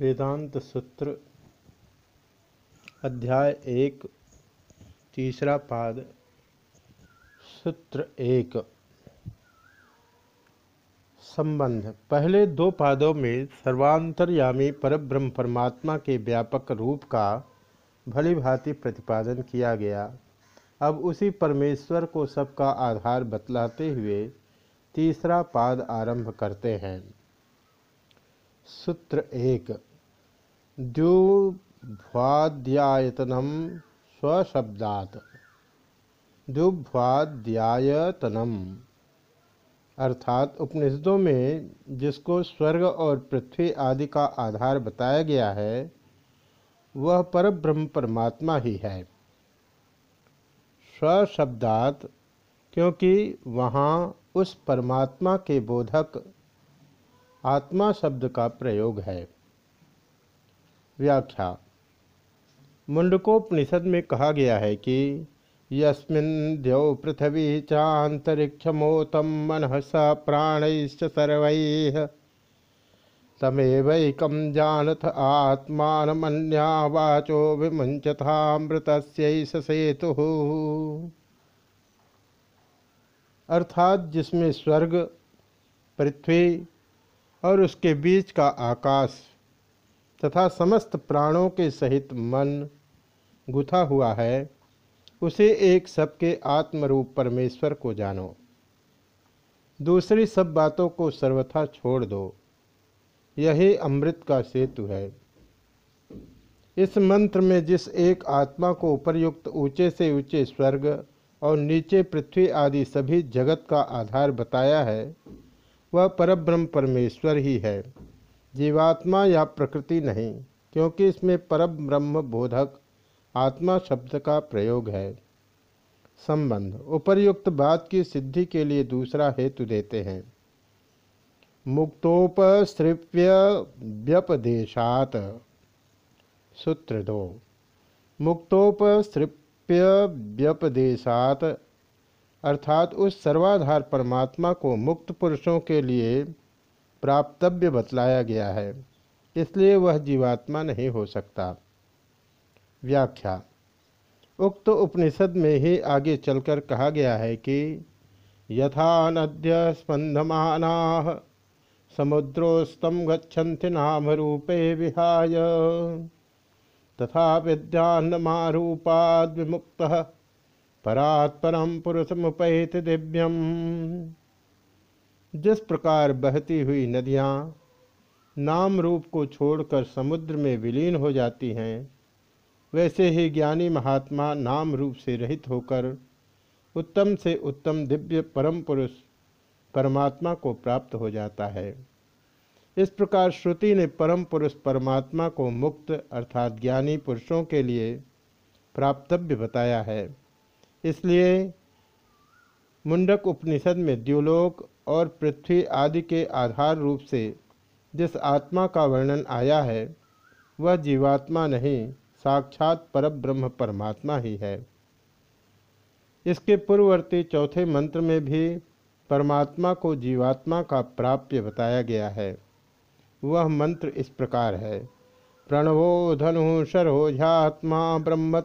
वेदांत सूत्र अध्याय एक, तीसरा पाद, सूत्र एक। संबंध। पहले दो पादों में सर्वांतर्यामी परब्रह्म परमात्मा के व्यापक रूप का भली भांति प्रतिपादन किया गया। अब उसी परमेश्वर को सबका आधार बतलाते हुए तीसरा पाद आरंभ करते हैं। सूत्र एक द्युभ्वाद्यायतनम स्वशब्दात। द्युभ्वाद्यायतनम अर्थात उपनिषदों में जिसको स्वर्ग और पृथ्वी आदि का आधार बताया गया है, वह परब्रह्म परमात्मा ही है। स्वशब्दात, क्योंकि वहाँ उस परमात्मा के बोधक आत्मा शब्द का प्रयोग है। व्याख्या। मुंडकोपनिषद में कहा गया है कि, यस्मिन् द्यौ पृथ्वी चातरिक्षमोतम मन स प्राणैश्च सर्वैः। तमेवैकं जानथ आत्मानमन्या विमुञ्चथामृतस्यैष सेतु। अर्थात जिसमें स्वर्ग, पृथ्वी और उसके बीच का आकाश तथा समस्त प्राणों के सहित मन गुथा हुआ है, उसे एक सबके आत्मरूप परमेश्वर को जानो। दूसरी सब बातों को सर्वथा छोड़ दो, यही अमृत का सेतु है। इस मंत्र में जिस एक आत्मा को उपरयुक्त ऊँचे से ऊँचे स्वर्ग और नीचे पृथ्वी आदि सभी जगत का आधार बताया है वह परब्रह्म परमेश्वर ही है। जीवात्मा या प्रकृति नहीं, क्योंकि इसमें परब्रह्म बोधक आत्मा शब्द का प्रयोग है। संबंध। उपर्युक्त बात की सिद्धि के लिए दूसरा हेतु देते हैं। मुक्तोपसृप्य व्यपदेशात। सूत्र दो। मुक्तोपसृप्य व्यपदेशात। अर्थात उस सर्वाधार परमात्मा को मुक्त पुरुषों के लिए प्राप्तव्य बतलाया गया है। इसलिए वह जीवात्मा नहीं हो सकता। व्याख्या। उक्त उपनिषद में ही आगे चलकर कहा गया है कि यथा नद्य स्पंदमाना समुद्रोस्तम गच्छन्ति नाम रूपे विहाय। तथा विद्यान्नमारूपाद विमुक्त परात्परम पुरुष मुपहित दिव्यम जिस प्रकार बहती हुई नदियाँ नाम रूप को छोड़कर समुद्र में विलीन हो जाती हैं, वैसे ही ज्ञानी महात्मा नाम रूप से रहित होकर उत्तम से उत्तम दिव्य परम पुरुष परमात्मा को प्राप्त हो जाता है। इस प्रकार श्रुति ने परम पुरुष परमात्मा को मुक्त अर्थात ज्ञानी पुरुषों के लिए प्राप्तव्य बताया है। इसलिए मुंडक उपनिषद में द्युलोक और पृथ्वी आदि के आधार रूप से जिस आत्मा का वर्णन आया है, वह जीवात्मा नहीं, साक्षात परब्रह्म परमात्मा ही है। इसके पूर्ववर्ती चौथे मंत्र में भी परमात्मा को जीवात्मा का प्राप्य बताया गया है। वह मंत्र इस प्रकार है। प्रणवो धनु सरोझात्मा ब्रह्म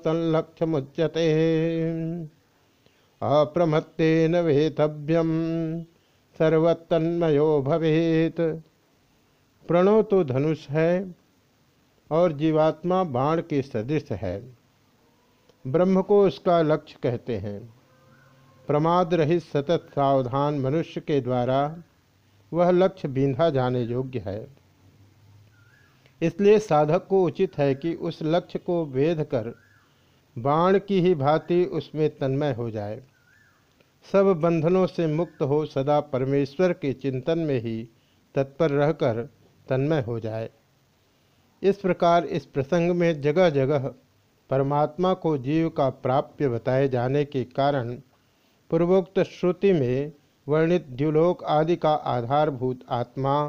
मुच्यते अप्रमत्तेन वेतव्यम सर्वतन्मयो भवेत। प्रणव तो धनुष है और जीवात्मा बाण के सदृश है। ब्रह्म को उसका लक्ष्य कहते हैं। प्रमाद रहित सतत सावधान मनुष्य के द्वारा वह लक्ष्य बींधा जाने योग्य है। इसलिए साधक को उचित है कि उस लक्ष्य को वेध कर बाण की ही भांति उसमें तन्मय हो जाए। सब बंधनों से मुक्त हो सदा परमेश्वर के चिंतन में ही तत्पर रहकर तन्मय हो जाए। इस प्रकार इस प्रसंग में जगह जगह परमात्मा को जीव का प्राप्य बताए जाने के कारण पूर्वोक्त श्रुति में वर्णित द्युलोक आदि का आधारभूत आत्मा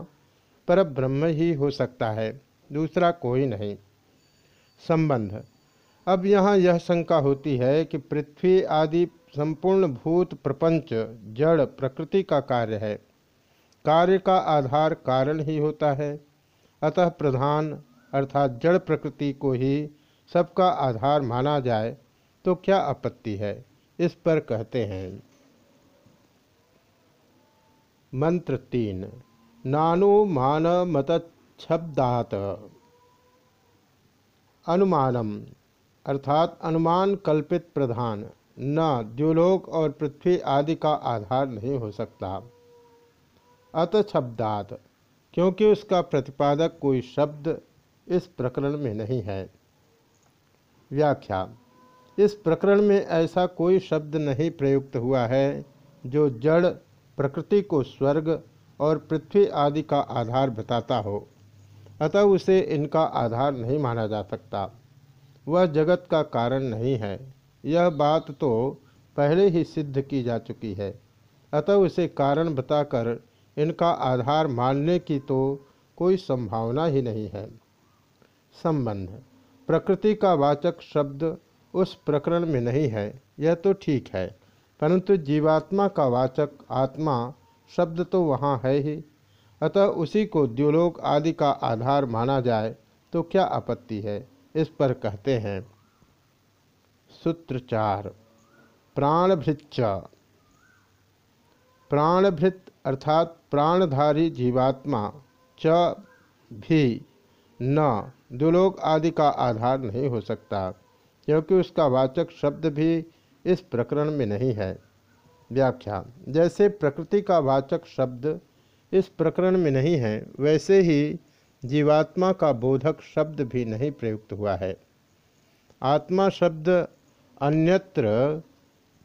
पर ब्रह्म ही हो सकता है। दूसरा कोई नहीं। संबंध। अब यहाँ यह शंका होती है कि पृथ्वी आदि संपूर्ण भूत, प्रपंच, जड़, प्रकृति का कार्य है। कार्य का आधार कारण ही होता है। अतः प्रधान अर्थात जड़ प्रकृति को ही सबका आधार माना जाए तो क्या आपत्ति है? इस पर कहते हैं। मंत्र तीन। नानुमान मतच्छब्दात अनुमानम, अर्थात अनुमान कल्पित प्रधान, न, द्युलोक और पृथ्वी आदि का आधार नहीं हो सकता। अत शब्दात क्योंकि उसका प्रतिपादक कोई शब्द इस प्रकरण में नहीं है। व्याख्या, इस प्रकरण में ऐसा कोई शब्द नहीं प्रयुक्त हुआ है, जो जड़, प्रकृति को स्वर्ग और पृथ्वी आदि का आधार बताता हो। अतः उसे इनका आधार नहीं माना जा सकता। वह जगत का कारण नहीं है। यह बात तो पहले ही सिद्ध की जा चुकी है। अतः उसे कारण बताकर इनका आधार मानने की तो कोई संभावना ही नहीं है। संबंध। प्रकृति का वाचक शब्द उस प्रकरण में नहीं है। यह तो ठीक है, परंतु जीवात्मा का वाचक आत्मा शब्द तो वहाँ है ही। अतः उसी को द्योलोक आदि का आधार माना जाए तो क्या आपत्ति है? इस पर कहते हैं। सूत्र चार प्राणभृच प्राणभृत अर्थात प्राणधारी जीवात्मा च भी न दुलोक आदि का आधार नहीं हो सकता, क्योंकि उसका वाचक शब्द भी इस प्रकरण में नहीं है। व्याख्या। जैसे प्रकृति का वाचक शब्द इस प्रकरण में नहीं है। वैसे ही जीवात्मा का बोधक शब्द भी नहीं प्रयुक्त हुआ है। आत्मा शब्द अन्यत्र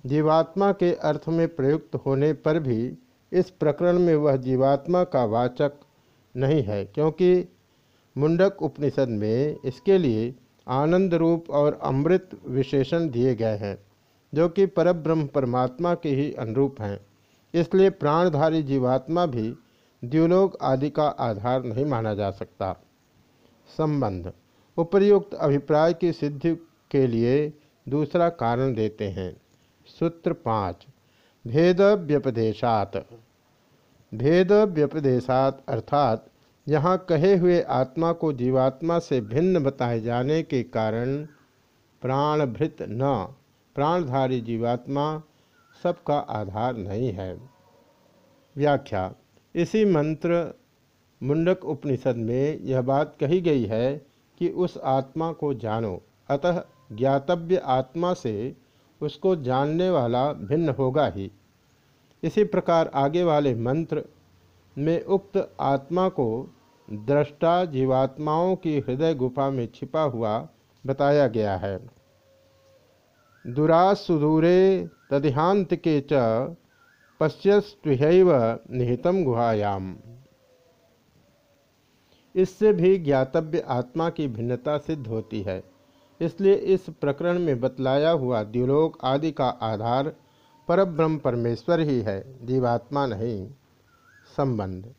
जीवात्मा के अर्थ में प्रयुक्त होने पर भी इस प्रकरण में वह जीवात्मा का वाचक नहीं है, क्योंकि मुंडक उपनिषद में इसके लिए आनंद रूप और अमृत विशेषण दिए गए हैं, जो कि परब्रह्म परमात्मा के ही अनुरूप हैं। इसलिए प्राणधारी जीवात्मा भी द्युलोक आदि का आधार नहीं माना जा सकता। संबंध। उपर्युक्त अभिप्राय की सिद्धि के लिए दूसरा कारण देते हैं। सूत्र पाँच। भेद व्यपदेशात भेद व्यपदेशात अर्थात यहाँ कहे हुए आत्मा को जीवात्मा से भिन्न बताए जाने के कारण प्राणभृत न, प्राणधारी जीवात्मा सबका आधार नहीं है। व्याख्या। इसी मंत्र मुंडक उपनिषद में यह बात कही गई है कि उस आत्मा को जानो, अतः ज्ञातव्य आत्मा से उसको जानने वाला भिन्न होगा ही। इसी प्रकार आगे वाले मंत्र में उक्त आत्मा को दृष्टा जीवात्माओं की हृदय गुफा में छिपा हुआ बताया गया है। दुरासुदूरे तदिहांत के च पश्यस्व निहितम गुहायाम। इससे भी ज्ञातव्य आत्मा की भिन्नता सिद्ध होती है। इसलिए इस प्रकरण में बतलाया हुआ द्युलोक आदि का आधार परब्रह्म परमेश्वर ही है, जीवात्मा नहीं। संबंध।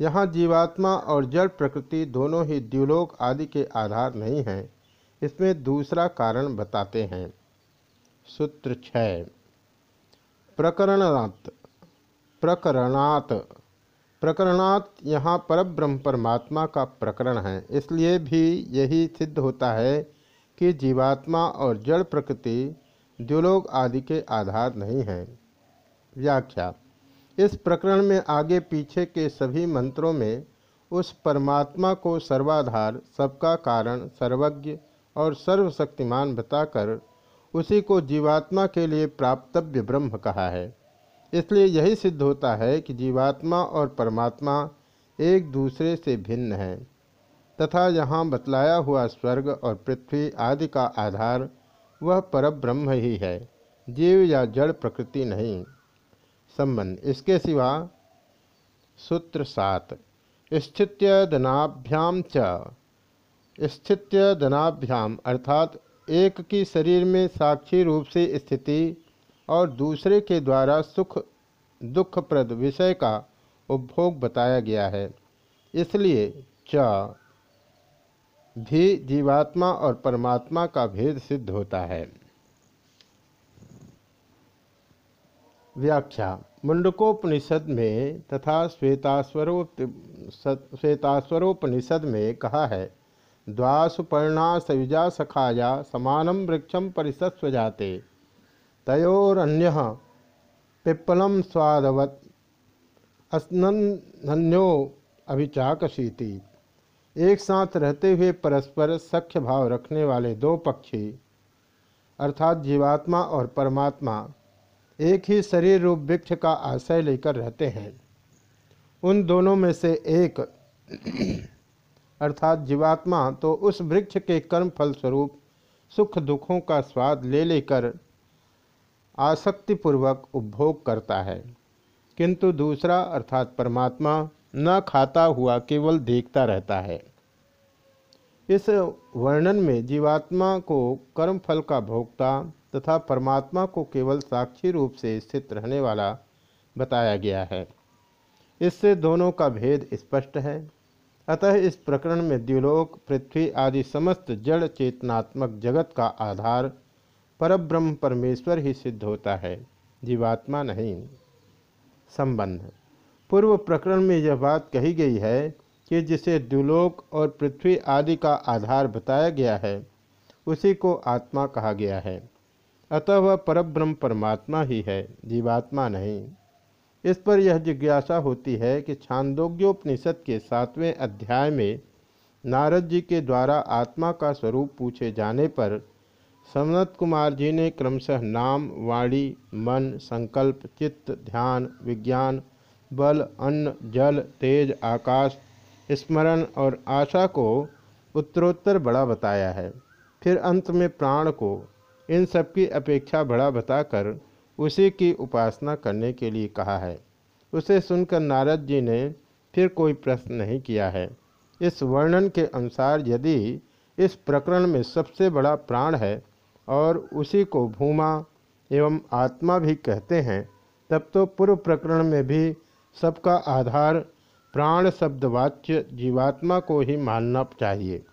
यहाँ जीवात्मा और जड़ प्रकृति दोनों ही द्युलोक आदि के आधार नहीं हैं। इसमें दूसरा कारण बताते हैं। सूत्र छः। प्रकरणात् प्रकरणात्। प्रकरणात यहाँ परब्रह्म परमात्मा का प्रकरण है। इसलिए भी यही सिद्ध होता है कि जीवात्मा और जड़ प्रकृति द्युलोक आदि के आधार नहीं है। व्याख्या। इस प्रकरण में आगे पीछे के सभी मंत्रों में उस परमात्मा को सर्वाधार, सबका कारण, सर्वज्ञ और सर्वशक्तिमान बताकर उसी को जीवात्मा के लिए प्राप्तव्य ब्रह्म कहा है। इसलिए यही सिद्ध होता है कि जीवात्मा और परमात्मा एक दूसरे से भिन्न है, तथा यहाँ बतलाया हुआ स्वर्ग और पृथ्वी आदि का आधार वह परब्रह्म ही है, जीव या जड़ प्रकृति नहीं। संबंध इसके सिवा सूत्र सात स्थित्य दनाभ्याम च। स्थित्य दनाभ्याम अर्थात एक की शरीर में साक्षी रूप से स्थिति और दूसरे के द्वारा सुख, दुखप्रद विषय का उपभोग बताया गया है। इसलिए च भी जीवात्मा और परमात्मा का भेद सिद्ध होता है। व्याख्या। मुंडकोपनिषद में तथा श्वेतास्वरोप श्वेतास्वरोपनिषद में कहा है द्वासुपर्णा सयुजा सखाया समानम वृक्षम परिसस्व जाते तयोरन्य पिप्पलम स्वादवत। अस्न्यो अभिचाकशीति। एक साथ रहते हुए परस्पर सख्य भाव रखने वाले दो पक्षी, अर्थात जीवात्मा और परमात्मा, एक ही शरीर रूप वृक्ष का आश्रय लेकर रहते हैं। उन दोनों में से एक, अर्थात जीवात्मा तो उस वृक्ष के कर्म फल स्वरूप सुख दुखों का स्वाद ले लेकर आसक्तिपूर्वक उपभोग करता है। किंतु दूसरा अर्थात परमात्मा न खाता हुआ केवल देखता रहता है। इस वर्णन में जीवात्मा को कर्म फल का भोक्ता तथा परमात्मा को केवल साक्षी रूप से स्थित रहने वाला बताया गया है। इससे दोनों का भेद स्पष्ट है। अतः इस प्रकरण में द्युलोक पृथ्वी आदि समस्त जड़ चेतनात्मक जगत का आधार परब्रह्म परमेश्वर ही सिद्ध होता है, जीवात्मा नहीं। संबंध। पूर्व प्रकरण में यह बात कही गई है कि जिसे द्युलोक और पृथ्वी आदि का आधार बताया गया है, उसी को आत्मा कहा गया है। अतः वह परब्रह्म परमात्मा ही है, जीवात्मा नहीं। इस पर यह जिज्ञासा होती है कि छांदोग्योपनिषद के सातवें अध्याय में नारद जी के द्वारा आत्मा का स्वरूप पूछे जाने पर समनत कुमार जी ने क्रमशः नाम, वाणी, मन, संकल्प, चित्त, ध्यान, विज्ञान, बल, अन्न, जल, तेज, आकाश, स्मरण और आशा को उत्तरोत्तर बड़ा बताया है। फिर अंत में प्राण को, इन सबकी अपेक्षा बड़ा बताकर उसी की उपासना करने के लिए कहा है। उसे सुनकर नारद जी ने फिर कोई प्रश्न नहीं किया है। इस वर्णन के अनुसार यदि इस प्रकरण में सबसे बड़ा प्राण है और उसी को भूमा एवं आत्मा भी कहते हैं, तब तो पूर्व प्रकरण में भी सबका आधार प्राण शब्दवाच्य जीवात्मा को ही मानना चाहिए।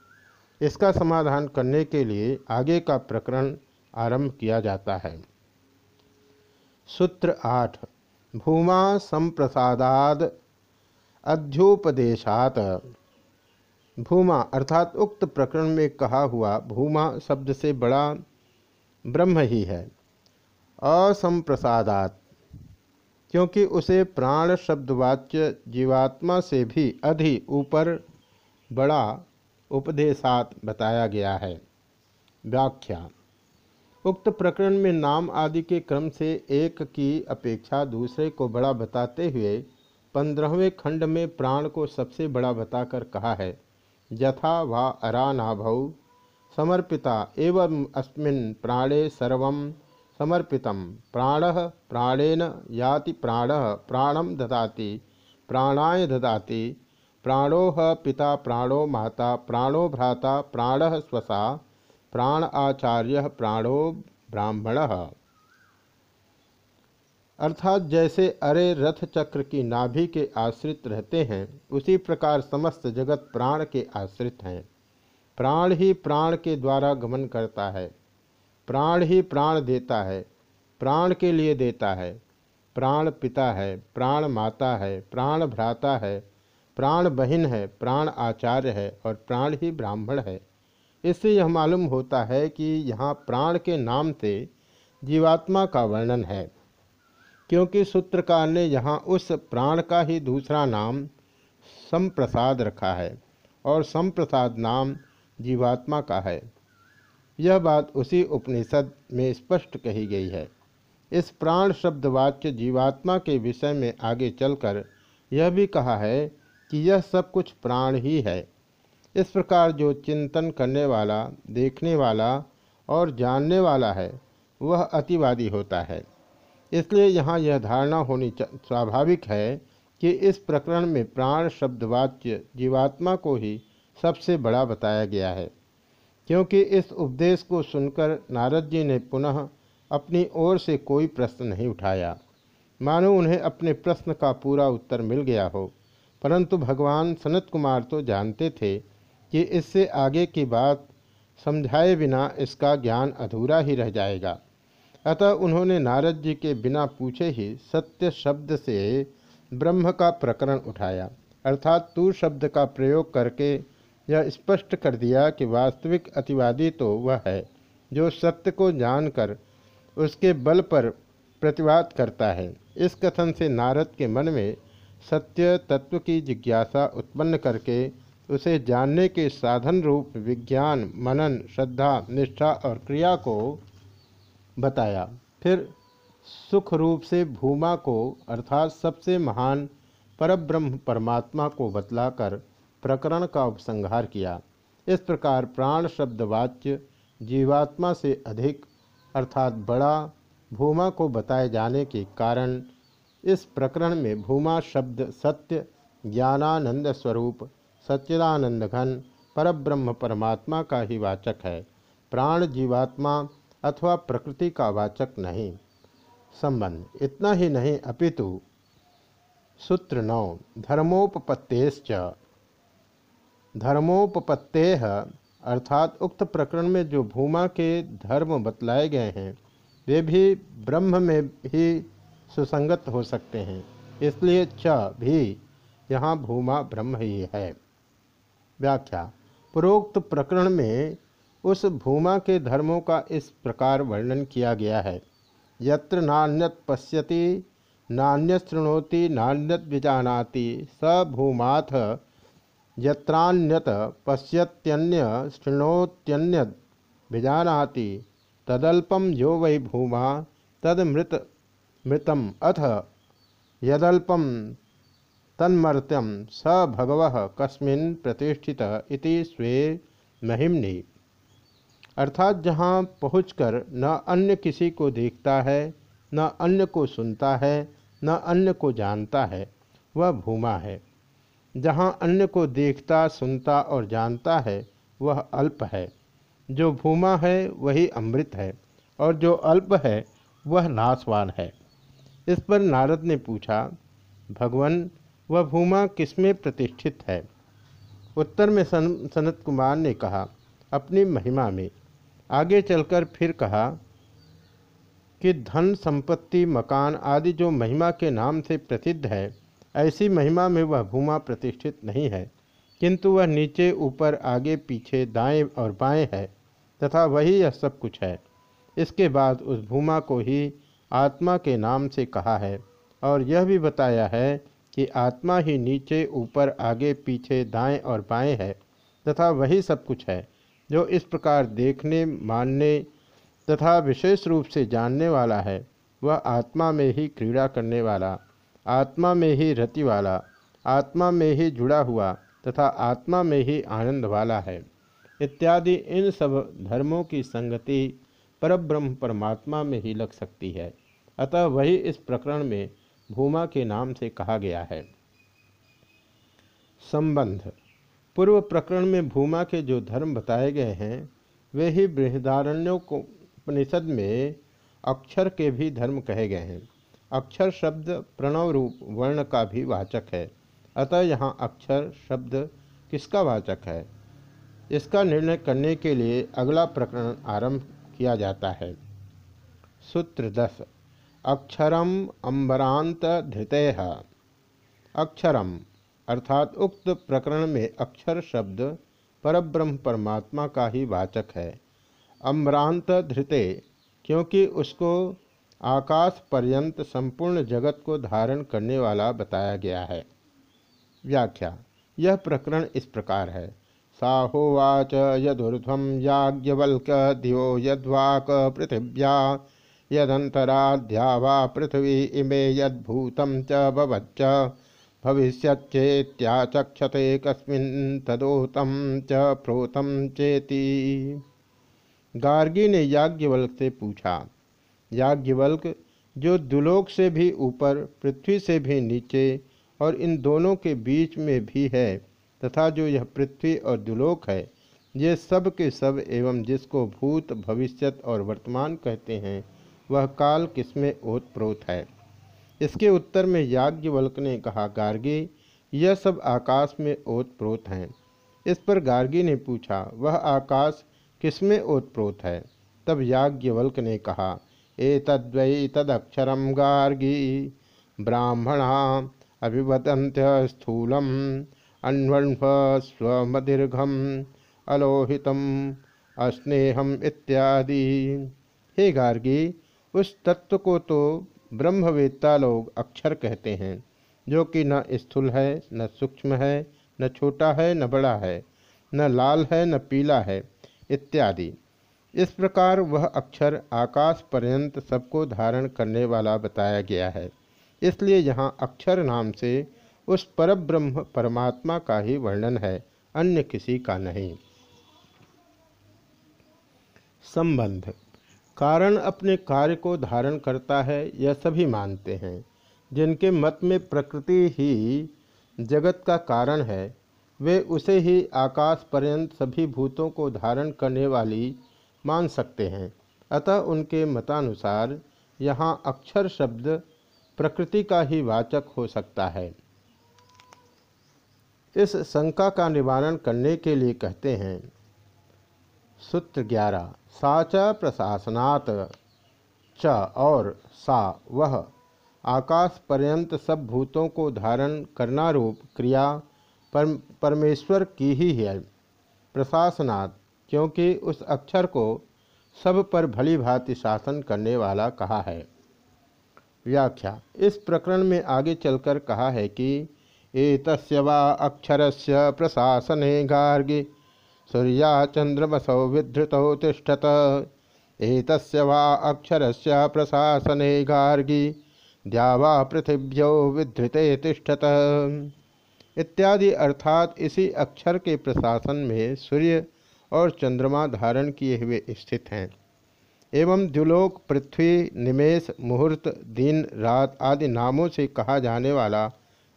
इसका समाधान करने के लिए आगे का प्रकरण आरंभ किया जाता है। सूत्र आठ, भूमा संप्रसादाद अध्योपदेशात। भूमा अर्थात उक्त प्रकरण में कहा हुआ भूमा शब्द से बड़ा ब्रह्म ही है। असंप्रसादात। क्योंकि उसे प्राण शब्दवाच्य जीवात्मा से भी अधि ऊपर बड़ा उपदेशात बताया गया है। व्याख्या। उक्त प्रकरण में नाम आदि के क्रम से एक की अपेक्षा दूसरे को बड़ा बताते हुए पंद्रहवें खंड में प्राण को सबसे बड़ा बताकर कहा है, यथा वा अरानाभौ समर्पिता एवं अस्मिन् प्राणे सर्व समर्पित। प्राण प्राणेन याति प्राण प्राणम ददाति, प्राणाय ददाति। प्राणो पिता, प्राणो माता, प्राणो भ्राता, प्राण स्वसा, प्राण आचार्य, प्राणो ब्राह्मण। अर्थात जैसे अरे रथ चक्र की नाभि के आश्रित रहते हैं, उसी प्रकार समस्त जगत प्राण के आश्रित हैं। प्राण ही प्राण के द्वारा गमन करता है। प्राण ही प्राण देता है, प्राण के लिए देता है। प्राण पिता है, प्राण माता है, प्राण भ्राता है। प्राण बहिन है, प्राण आचार्य है और प्राण ही ब्राह्मण है। इससे यह मालूम होता है कि यहाँ प्राण के नाम से जीवात्मा का वर्णन है। क्योंकि सूत्रकार ने यहाँ उस प्राण का ही दूसरा नाम संप्रसाद रखा है और संप्रसाद नाम जीवात्मा का है। यह बात उसी उपनिषद में स्पष्ट कही गई है। इस प्राण शब्द शब्दवाच्य जीवात्मा के विषय में आगे चलकर यह भी कहा है कि यह सब कुछ प्राण ही है। इस प्रकार जो चिंतन करने वाला, देखने वाला और जानने वाला है, वह अतिवादी होता है। इसलिए यहाँ यह धारणा होनी स्वाभाविक है कि इस प्रकरण में प्राण शब्दवाच्य जीवात्मा को ही सबसे बड़ा बताया गया है। क्योंकि इस उपदेश को सुनकर नारद जी ने पुनः अपनी ओर से कोई प्रश्न नहीं उठाया। मानो उन्हें अपने प्रश्न का पूरा उत्तर मिल गया हो। परंतु भगवान सनत कुमार तो जानते थे कि इससे आगे की बात समझाए बिना इसका ज्ञान अधूरा ही रह जाएगा। अतः उन्होंने नारद जी के बिना पूछे ही सत्य शब्द से ब्रह्म का प्रकरण उठाया। अर्थात तू शब्द का प्रयोग करके यह स्पष्ट कर दिया कि वास्तविक अतिवादी तो वह है, जो सत्य को जानकर उसके बल पर प्रतिवाद करता है। इस कथन से नारद के मन में सत्य तत्व की जिज्ञासा उत्पन्न करके उसे जानने के साधन रूप विज्ञान, मनन, श्रद्धा, निष्ठा और क्रिया को बताया। फिर सुख रूप से भूमा को, अर्थात सबसे महान परब्रह्म परमात्मा को बतलाकर प्रकरण का उपसंहार किया। इस प्रकार प्राण शब्द वाच्य जीवात्मा से अधिक, अर्थात बड़ा, भूमा को बताए जाने के कारण इस प्रकरण में भूमा शब्द सत्य, ज्ञानानंद स्वरूप, सच्चिदानंद घन, परब्रह्म परमात्मा का ही वाचक है। प्राण जीवात्मा अथवा प्रकृति का वाचक नहीं। संबंध, इतना ही नहीं, अपितु सूत्र नौ धर्मोपत्तेश्च धर्मोपत्ते अर्थात उक्त प्रकरण में जो भूमा के धर्म बतलाए गए हैं, वे भी ब्रह्म में ही सुसंगत हो सकते हैं। इसलिए च भी यहाँ भूमा ब्रह्म ही है। व्याख्या। पूर्वोक्त प्रकरण में उस भूमा के धर्मों का इस प्रकार वर्णन किया गया है। यत्र नान्यत पश्यति, नान्यत शृणोति, नान्यत विजानाति, स भूमाथ यत्रान्यत पश्यत्यन्य शृणोत्यन्य विजानाति तदल्पम यो वै भूमा, तदमृत मृतम अथ यदल्पम तन्मर्त्यम स भगव कस्मिन् प्रतिष्ठित इति स्वे महिमनि। अर्थात जहाँ पहुंचकर न अन्य किसी को देखता है, न अन्य को सुनता है, न अन्य को जानता है, वह भूमा है। जहाँ अन्य को देखता, सुनता और जानता है, वह अल्प है। जो भूमा है, वही अमृत है, और जो अल्प है, वह नाशवान है। इस पर नारद ने पूछा, भगवान, वह भूमा किसमें प्रतिष्ठित है? उत्तर में सन, सनत कुमार ने कहा, अपनी महिमा में। आगे चलकर फिर कहा, कि धन, संपत्ति, मकान आदि जो महिमा के नाम से प्रसिद्ध है ऐसी महिमा में वह भूमा प्रतिष्ठित नहीं है, किंतु वह नीचे, ऊपर, आगे, पीछे, दाएँ और बाएँ है, तथा वही यह सब कुछ है। इसके बाद उस भूमा को ही आत्मा के नाम से कहा है, और यह भी बताया है कि आत्मा ही नीचे, ऊपर, आगे, पीछे, दाएँ और बाएँ है, तथा वही सब कुछ है, जो इस प्रकार देखने, मानने तथा विशेष रूप से जानने वाला है। वह आत्मा में ही क्रीड़ा करने वाला आत्मा में ही रति वाला, आत्मा में ही जुड़ा हुआ तथा आत्मा में ही आनंद वाला है। इत्यादि इन सब धर्मों की संगति परब्रह्म परमात्मा में ही लग सकती है। अतः वही इस प्रकरण में भूमा के नाम से कहा गया है। संबंध। पूर्व प्रकरण में भूमा के जो धर्म बताए गए हैं, वे ही बृहदारण्यों को उपनिषद में अक्षर के भी धर्म कहे गए हैं। अक्षर शब्द प्रणव रूप वर्ण का भी वाचक है। अतः यहाँ अक्षर शब्द किसका वाचक है? इसका निर्णय करने के लिए अगला प्रकरण आरंभ किया जाता है। सूत्र दस। अक्षरम अम्बरांत धृतय अक्षरम अर्थात उक्त प्रकरण में अक्षर शब्द परब्रह्म परमात्मा का ही वाचक है। अम्बरांत धृते, क्योंकि उसको आकाश पर्यंत संपूर्ण जगत को धारण करने वाला बताया गया है। व्याख्या, यह प्रकरण इस प्रकार है। साहोवाच यदुर्ध्वम याज्ञवल्क दिवो यद्वाक पृथिव्या यदंतराध्या वा पृथ्वी इमे यद्भूतं च भवच्च भविष्यच्चेत्याचक्षते कस्मिन् च प्रोतं चेति। गार्गी ने याज्ञवल्क से पूछा याज्ञवल्क, जो दुलोक से भी ऊपर, पृथ्वी से भी नीचे और इन दोनों के बीच में भी है, तथा जो यह पृथ्वी और दुलोक है, ये सब के सब एवं जिसको भूत, भविष्यत और वर्तमान कहते हैं, वह काल किसमें ओतप्रोत है। इसके उत्तर में याज्ञवल्क ने कहा, गार्गी, यह सब आकाश में ओतप्रोत हैं। इस पर गार्गी ने पूछा, वह आकाश किसमें ओतप्रोत है? तब याज्ञवल्क ने कहा एतद्वै तदक्षरम गार्गी ब्राह्मणा अभिवदंत स्थूलम अन्वन्व स्वमदीर्घम अलोहितम अस्नेहम इत्यादि। हे गार्गी, उस तत्व को तो ब्रह्मवेत्ता लोग अक्षर कहते हैं, जो कि न स्थूल है, न सूक्ष्म है, न छोटा है, न बड़ा है, न लाल है, न पीला है, इत्यादि। इस प्रकार वह अक्षर आकाश पर्यंत सबको धारण करने वाला बताया गया है। इसलिए यहाँ अक्षर नाम से उस परब्रह्म परमात्मा का ही वर्णन है, अन्य किसी का नहीं। संबंध। कारण अपने कार्य को धारण करता है, यह सभी मानते हैं। जिनके मत में प्रकृति ही जगत का कारण है, वे उसे ही आकाश पर्यंत सभी भूतों को धारण करने वाली मान सकते हैं। अतः उनके मतानुसार यहाँ अक्षर शब्द प्रकृति का ही वाचक हो सकता है। इस शंका का निवारण करने के लिए कहते हैं सूत्र ग्यारह साच प्रशासनात् च और सा वह आकाश पर्यंत सब भूतों को धारण करना रूप क्रिया पर, परमेश्वर की ही है। प्रशासनात् क्योंकि उस अक्षर को सब पर भली भांति शासन करने वाला कहा है। व्याख्या, इस प्रकरण में आगे चलकर कहा है कि, एतस्य वा अक्षरस्य प्रशासने गार्गी, सूर्या चंद्रमसौ विधृतौ तिष्ठत। एतस्य वा अक्षरस्य प्रशासने गार्गी, द्यावा पृथिव्यो विधृते तिष्ठत। इत्यादि अर्थात इसी अक्षर के प्रशासन में सूर्य और चंद्रमा धारण किए हुए स्थित हैं। एवं द्युलोक पृथ्वी निमेश मुहूर्त, दिन, रात आदि नामों से कहा जाने वाला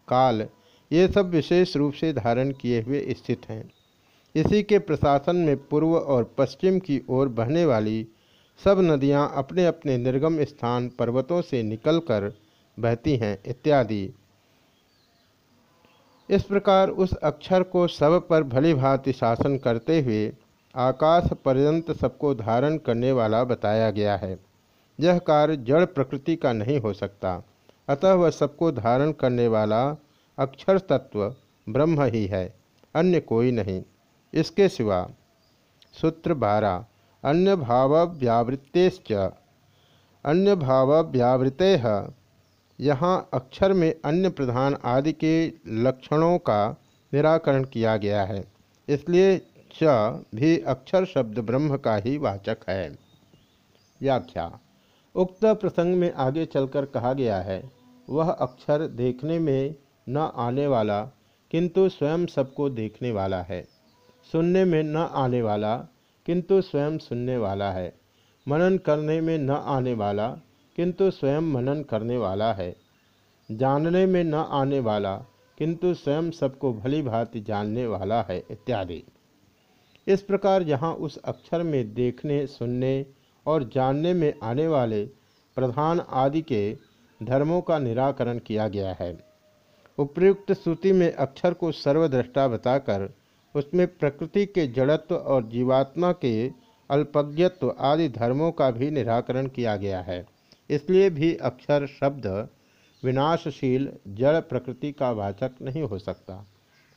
काल, ये सब विशेष रूप से धारण किए हुए स्थित हैं। इसी के प्रशासन में पूर्व और पश्चिम की ओर बहने वाली सब नदियाँ अपने अपने निर्गम स्थान पर्वतों से निकलकर बहती हैं इत्यादि। इस प्रकार उस अक्षर को सब पर भली भांति शासन करते हुए आकाश पर्यंत सबको धारण करने वाला बताया गया है। यह कार्य जड़ प्रकृति का नहीं हो सकता। अतः वह सबको धारण करने वाला अक्षर तत्व ब्रह्म ही है, अन्य कोई नहीं। इसके सिवा सूत्र बारह अन्य भाव व्यावृत्तेश्च अन्य भाव व्यावृते यहाँ अक्षर में अन्य प्रधान आदि के लक्षणों का निराकरण किया गया है। इसलिए च भी अक्षर शब्द ब्रह्म का ही वाचक है। व्याख्या। उक्त प्रसंग में आगे चलकर कहा गया है, वह अक्षर देखने में न आने वाला, किंतु स्वयं सबको देखने वाला है। सुनने में न आने वाला, किंतु स्वयं सुनने वाला है। मनन करने में न आने वाला, किंतु स्वयं मनन करने वाला है। जानने में न आने वाला, किंतु स्वयं सबको भली भांति जानने वाला है, इत्यादि। इस प्रकार यहाँ उस अक्षर में देखने, सुनने और जानने में आने वाले प्रधान आदि के धर्मों का निराकरण किया गया है। उपयुक्त श्रुति में अक्षर को सर्वद्रष्टा बताकर उसमें प्रकृति के जड़त्व और जीवात्मा के अल्पज्ञत्व आदि धर्मों का भी निराकरण किया गया है। इसलिए भी अक्षर, शब्द विनाशशील जड़ प्रकृति का वाचक नहीं हो सकता।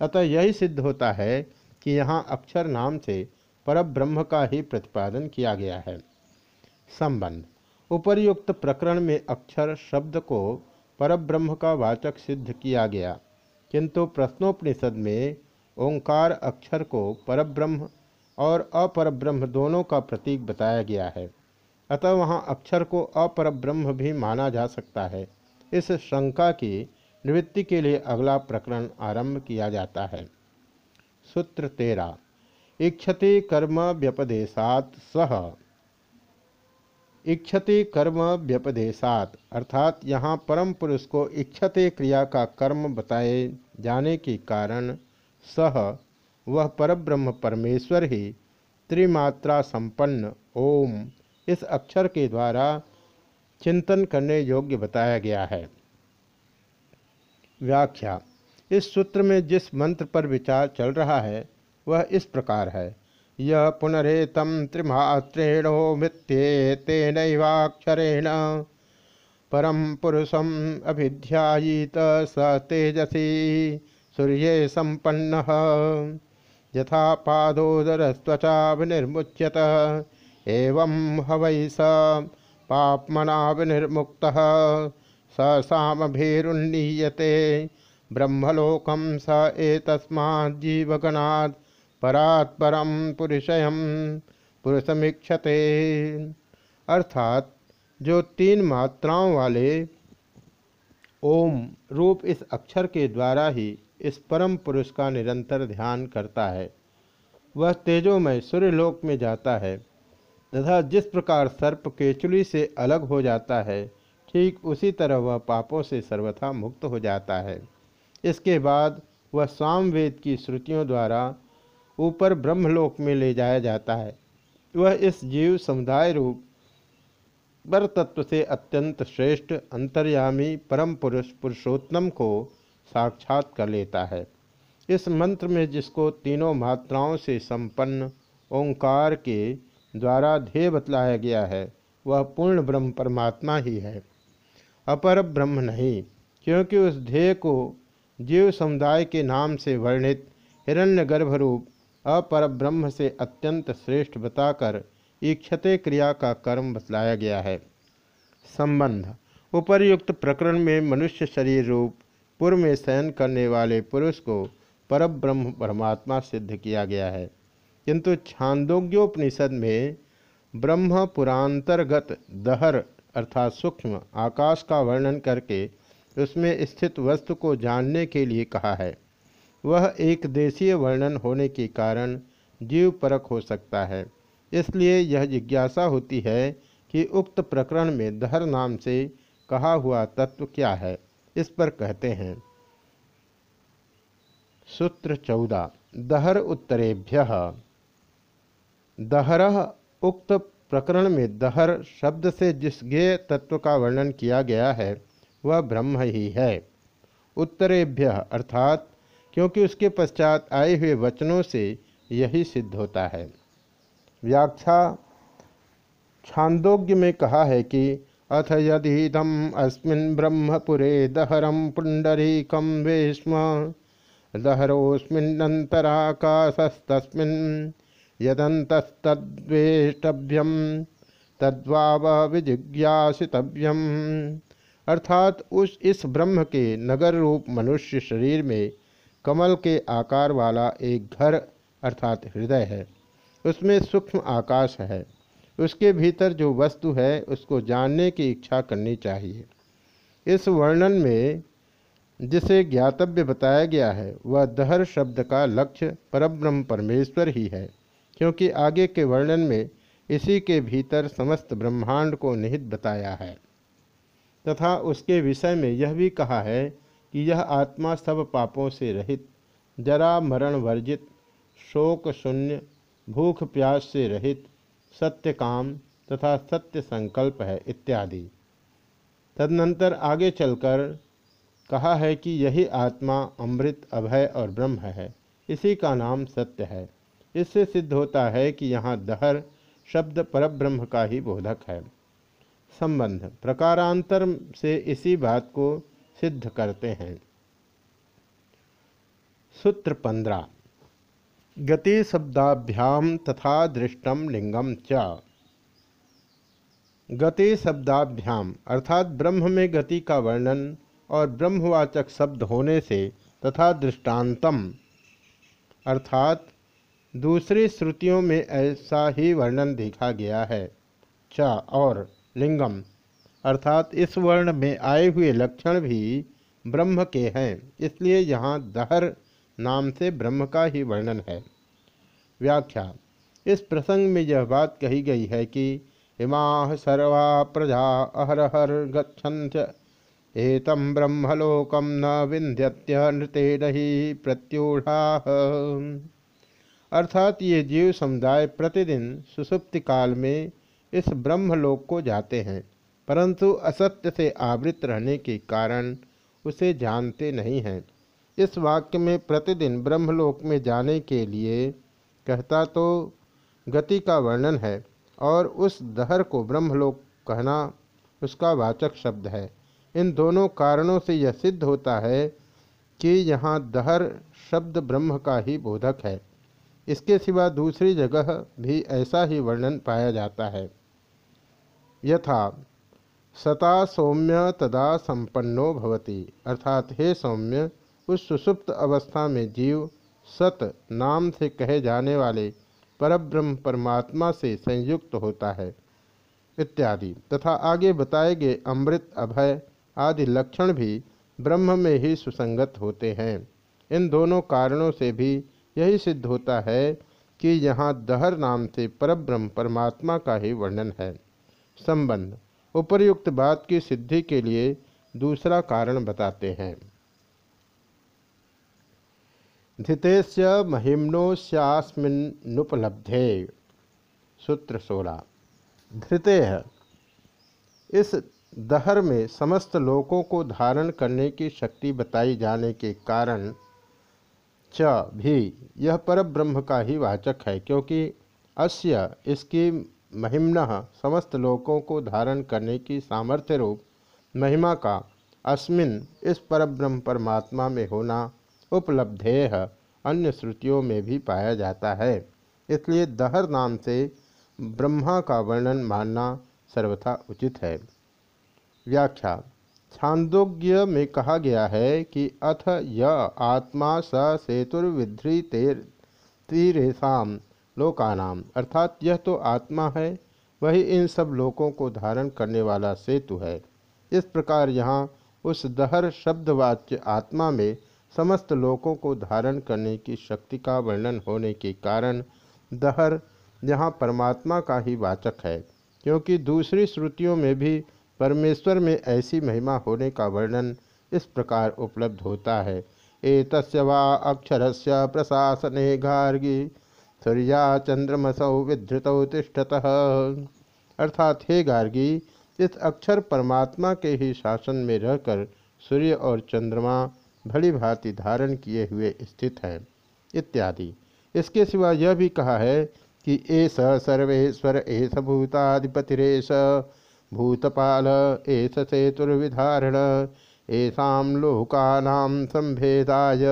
अतः यही सिद्ध होता है कि यहाँ अक्षर नाम से परब्रह्म का ही प्रतिपादन किया गया है। संबंध। उपर्युक्त प्रकरण में अक्षर शब्द को परब्रह्म का वाचक सिद्ध किया गया, किंतु प्रश्नोपनिषद में ओंकार अक्षर को परब्रह्म और अपरब्रह्म दोनों का प्रतीक बताया गया है। अतः वहाँ अक्षर को अपरब्रह्म भी माना जा सकता है। इस शंका की निवृत्ति के लिए अगला प्रकरण आरंभ किया जाता है। सूत्र तेरा। इक्षति कर्म व्यपदेशात सह। इक्षति कर्म व्यपदेशात, अर्थात यहाँ परम पुरुष को इक्षते क्रिया का कर्म बताए जाने के कारण सह, वह परब्रह्म परमेश्वर ही त्रिमात्रा संपन्न, ओम, इस अक्षर के द्वारा चिंतन करने योग्य बताया गया है। व्याख्या इस सूत्र में जिस मंत्र पर विचार चल रहा है, वह इस प्रकार है। यह पुनरेतम त्रिमात्रेणो मित्ये तेनवाक्षरेण। परम पुरुषम अभिध्यायीत स तेजसी, सूर्य संपन्न यथा पादोदरस्त्वचा विनिर्मुच्यत, एवं हवै स पापमना विनिर्मुक्त। स सामभिरुन्नीयते ब्रह्मलोकम स एतस्माज्जीवगणात् परात् परम पुरुषयम पुरुषमीक्षते। अर्थात जो तीन मात्राओं वाले ओम रूप इस अक्षर के द्वारा ही इस परम पुरुष का निरंतर ध्यान करता है, वह तेजोमय सूर्यलोक में जाता है तथा जिस प्रकार सर्प केचुली से अलग हो जाता है, ठीक उसी तरह वह पापों से सर्वथा मुक्त हो जाता है। इसके बाद वह सामवेद की श्रुतियों द्वारा ऊपर ब्रह्मलोक में ले जाया जाता है। वह इस जीव समुदाय रूप पर तत्व से अत्यंत श्रेष्ठ, अंतर्यामी, परम पुरुष, पुरुषोत्तम को साक्षात कर लेता है। इस मंत्र में जिसको तीनों मात्राओं से संपन्न ओंकार के द्वारा ध्येय बतलाया गया है, वह पूर्ण ब्रह्म परमात्मा ही है। अपर ब्रह्म नहीं, क्योंकि उस ध्येय को जीव समुदाय के नाम से वर्णित हिरण्य गर्भरूप अपर ब्रह्म से अत्यंत श्रेष्ठ बताकर ईक्षते क्रिया का कर्म बतलाया गया है। संबंध। उपर्युक्त प्रकरण में मनुष्य शरीर रूप पूर्व में शयन करने वाले पुरुष को परब्रह्म परमात्मा सिद्ध किया गया है। किंतु छांदोग्योपनिषद में ब्रह्म पुरांतर्गत दहर अर्थात सूक्ष्म आकाश का वर्णन करके उसमें स्थित वस्तु को जानने के लिए कहा है। वह एक देशीय वर्णन होने के कारण जीव परक हो सकता है। इसलिए यह जिज्ञासा होती है कि उक्त प्रकरण में दहर नाम से कहा हुआ तत्व क्या है, इस पर कहते हैं। सूत्र चौदह, दहर उत्तरेभ्य। दहर उक्त प्रकरण में दहर शब्द से जिस गेय तत्व का वर्णन किया गया है वह ब्रह्म ही है। उत्तरेभ्य, अर्थात, क्योंकि उसके पश्चात आए हुए वचनों से यही सिद्ध होता है। व्याख्या छांदोग्य में कहा है कि, अथ यदीदम अस्मिन् ब्रह्मपुरे दहरम पुंडरीकम वेश्म दहरोस्मिन्नन्तराकाशस्तस्मिन् यदन्तस्तद्वेष्टव्यम तद्वाव विजिज्ञासितव्यम अर्थात उस इस ब्रह्म के नगर रूप मनुष्य शरीर में कमल के आकार वाला एक घर अर्थात हृदय है। उसमें सूक्ष्म आकाश है। उसके भीतर जो वस्तु है, उसको जानने की इच्छा करनी चाहिए। इस वर्णन में जिसे ज्ञातव्य बताया गया है, वह दहर शब्द का लक्ष्य परब्रह्म परमेश्वर ही है, क्योंकि आगे के वर्णन में इसी के भीतर समस्त ब्रह्मांड को निहित बताया है। तथा उसके विषय में यह भी कहा है कि यह आत्मा सब पापों से रहित, जरा मरण वर्जित, शोक शून्य, भूख प्यास से रहित, सत्य काम तथा सत्य संकल्प है इत्यादि। तदनंतर आगे चलकर कहा है कि यही आत्मा अमृत, अभय और ब्रह्म है। इसी का नाम सत्य है। इससे सिद्ध होता है कि यहाँ दहर शब्द परब्रह्म का ही बोधक है। संबंध, प्रकारांतर से इसी बात को सिद्ध करते हैं। सूत्र पंद्रह, गति शब्दाभ्याम तथा दृष्टम लिंगम च। गति शब्दाभ्याम, अर्थात ब्रह्म में गति का वर्णन और ब्रह्मवाचक शब्द होने से तथा दृष्टांतम, अर्थात दूसरी श्रुतियों में ऐसा ही वर्णन देखा गया है। च और लिंगम। अर्थात इस वर्ण में आए हुए लक्षण भी ब्रह्म के हैं, इसलिए यहाँ दहर नाम से ब्रह्म का ही वर्णन है। व्याख्या। इस प्रसंग में यह बात कही गई है कि इमा सर्वा प्रजा अहरहर गच्छन्त, एतम ब्रह्मलोकम न विंध्यत्य नृत्य नहीं प्रत्यूढ़ा। अर्थात ये जीव समुदाय प्रतिदिन सुसुप्ति काल में इस ब्रह्मलोक को जाते हैं, परंतु असत्य से आवृत रहने के कारण उसे जानते नहीं हैं। इस वाक्य में प्रतिदिन ब्रह्मलोक में जाने के लिए कहता तो गति का वर्णन है, और उस दहर को ब्रह्मलोक कहना उसका वाचक शब्द है। इन दोनों कारणों से यह सिद्ध होता है कि यहाँ दहर शब्द ब्रह्म का ही बोधक है। इसके सिवा दूसरी जगह भी ऐसा ही वर्णन पाया जाता है। यथा, सता सौम्य तदा संपन्नो भवति। अर्थात, हे सौम्य, उस सुसुप्त अवस्था में जीव सत नाम से कहे जाने वाले परब्रह्म परमात्मा से संयुक्त होता है, इत्यादि। तथा आगे बताए गए अमृत, अभय आदि लक्षण भी ब्रह्म में ही सुसंगत होते हैं। इन दोनों कारणों से भी यही सिद्ध होता है कि यहाँ दहर नाम से परब्रह्म परमात्मा का ही वर्णन है। संबंध, उपर्युक्त बात की सिद्धि के लिए दूसरा कारण बताते हैं। धितेस्य महिम्नोस्यास्मिन्नुपलब्धे सूत्र सोलह। धृते इस दहर में समस्त लोकों को धारण करने की शक्ति बताई जाने के कारण च भी, यह पर ब्रह्म का ही वाचक है, क्योंकि अस्य इसकी महिम्न समस्त लोकों को धारण करने की सामर्थ्य रूप महिमा का अस्मिन इस परब्रह्म परमात्मा में होना उपलब्धेय अन्य श्रुतियों में भी पाया जाता है। इसलिए दहर नाम से ब्रह्मा का वर्णन मानना सर्वथा उचित है। व्याख्या छांदोग्य में कहा गया है कि अथ य आत्मा स सेतुर्विध्री तीरेशम लोकानाम अर्थात यह तो आत्मा है, वही इन सब लोकों को धारण करने वाला सेतु है। इस प्रकार यहाँ उस दहर शब्दवाच्य आत्मा में समस्त लोकों को धारण करने की शक्ति का वर्णन होने के कारण दहर यहाँ परमात्मा का ही वाचक है, क्योंकि दूसरी श्रुतियों में भी परमेश्वर में ऐसी महिमा होने का वर्णन इस प्रकार उपलब्ध होता है। ए तस्य वा अक्षर से प्रशासने गार्गी, सूर्या चंद्रमसौ विधृतौ तिष्ठत। अर्थात, हे गार्गी, इस अक्षर परमात्मा के ही शासन में रहकर सूर्य और चंद्रमा भली भांति धारण किए हुए स्थित है, इत्यादि। इसके सिवा यह भी कहा है कि एस सर्वेश्वर एस भूताधिपतिरेश भूतपाल एस सेतुर्विधारण ऐसा लोकानाम संभेदाय।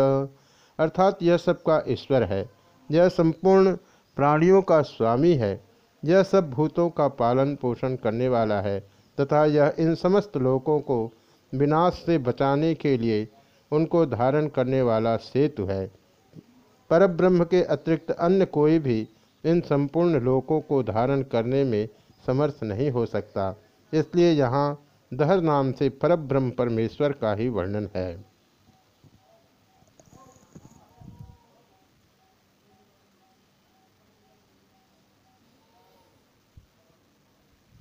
अर्थात यह सबका ईश्वर है। यह संपूर्ण प्राणियों का स्वामी है। यह सब भूतों का पालन पोषण करने वाला है तथा यह इन समस्त लोकों को विनाश से बचाने के लिए उनको धारण करने वाला सेतु है। परब्रह्म के अतिरिक्त अन्य कोई भी इन संपूर्ण लोकों को धारण करने में समर्थ नहीं हो सकता। इसलिए यहाँ दहर नाम से परब्रह्म परमेश्वर का ही वर्णन है।